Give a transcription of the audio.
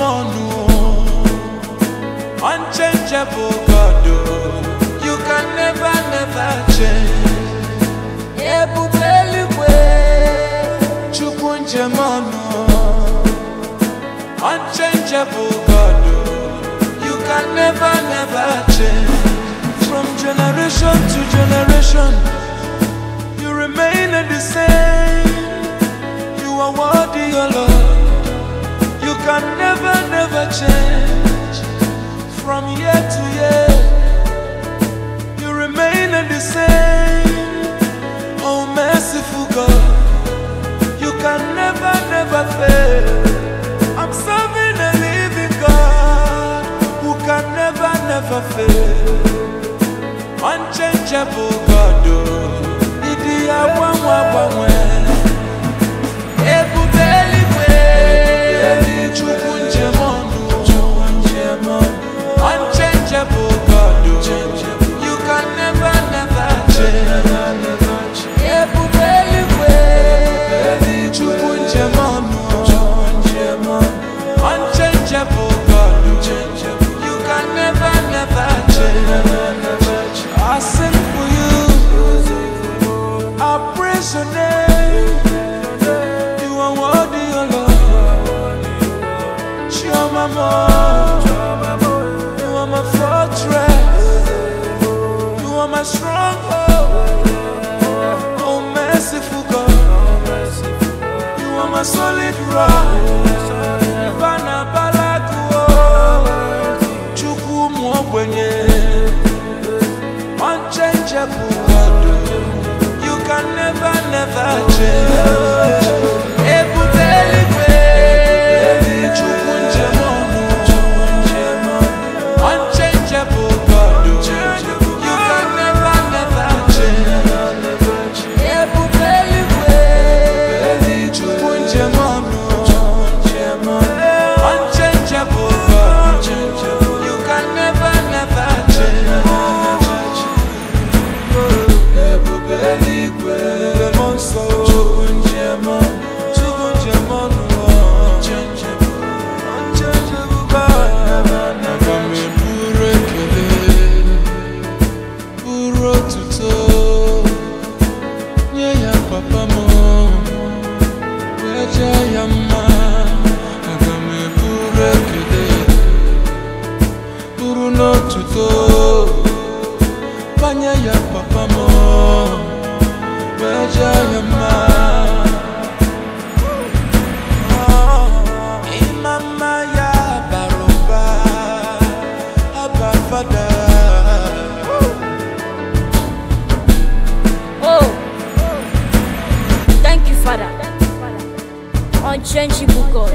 ọnụ unchangeable you can never never change. Ọnụ unchangeable God you can never never change generation to generation you remain the same you are worthy, O Lord. You can never, never change. From year to year, you remain the same. Oh, merciful God, you can never, never fail. I'm serving a living God who can never, never fail. Unchangeable God, oh, Idi agbanwe agbanwe. Ebube praise your name you are worthy, O Lord. Shema Mo. You are my fortress. You are my stronghold. Oh, merciful God. You are my solid rock. Bana balaku, can never, never change. n'otuto. Banye ya papa m meje ya mma ịma mma ya bara ụba aba fada oh. Oh. Father, unchangeable God.